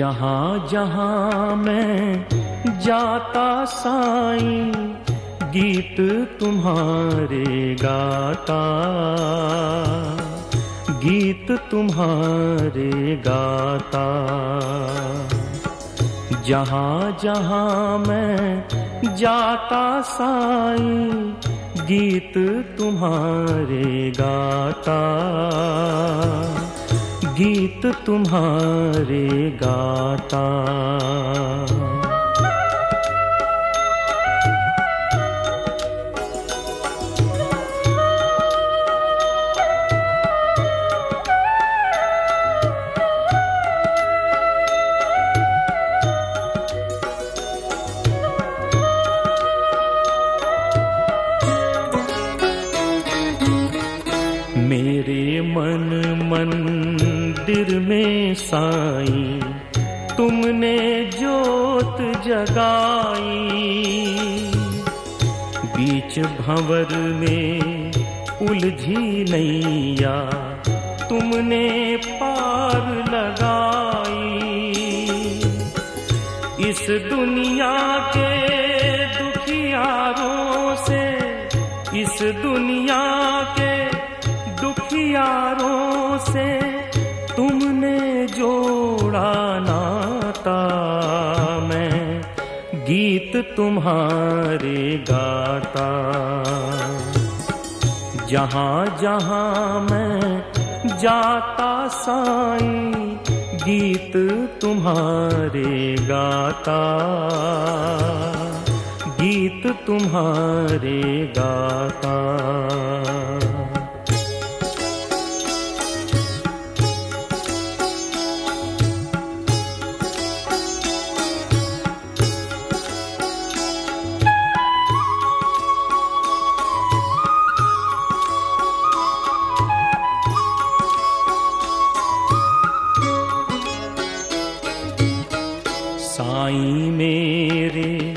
जहाँ जहाँ मैं जाता साई, गीत तुम्हारे गाता। गीत तुम्हारे गाता। जहाँ जहाँ मैं जाता साई, गीत तुम्हारे गाता। गीत तुम्हारे गाता। मेरे मन मंदिर में साई, तुमने जोत जगाई। बीच भंवर में उलझी नैया, तुमने पार लगाई। इस दुनिया के दुखियारों से, इस दुनिया के दुखियारों से तुमने जोड़ा नाता, मैं गीत तुम्हारे गाता। जहाँ जहाँ मैं जाता साई, गीत तुम्हारे गाता। गीत तुम्हारे गाता। साई मेरे,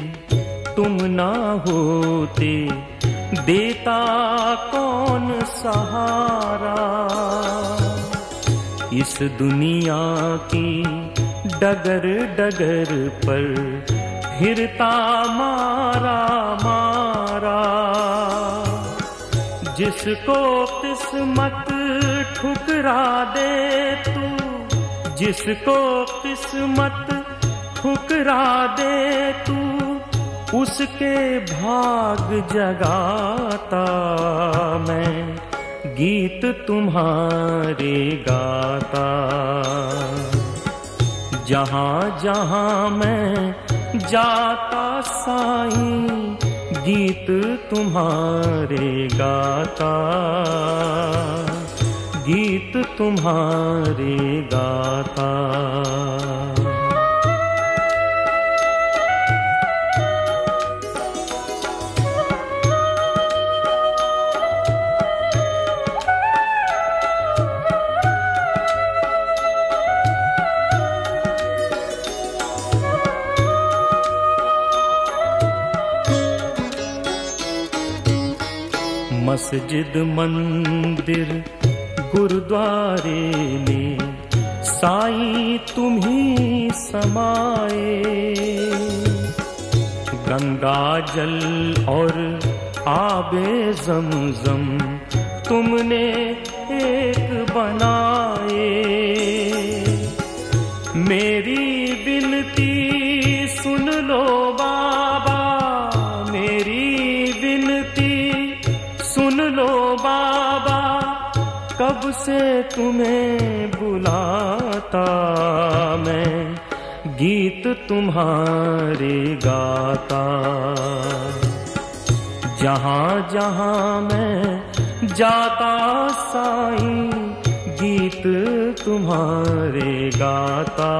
तुम ना होते। देता कौन सहारा? इस दुनिया की डगर डगर पर फिरता मारा मारा। जिसको किस्मत ठुकरा दे तू, जिसको किस्मत ठुकरा दे तू, उसके भाग जगाता मैं, गीत तुम्हारे गाता। जहाँ जहाँ मैं जाता साई, गीत तुम्हारे गाता। गीत तुम्हारे गाता। मस्जिद मंदिर गुरुद्वारे में साई तुम्ही समाए गंगा जल और आबे जमजम तुमने एक बनाए। मेरी विनती सुन लो बाबा कब से तुम्हें बुलाता मैं? गीत तुम्हारे गाता। जहाँ जहाँ मैं जाता, साई गीत तुम्हारे गाता।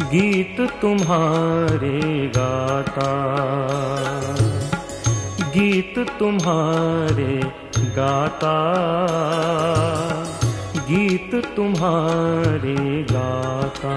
गीत तुम्हारे गाता। गीत तुम्हारे गाता। गीत तुम्हारे गाता।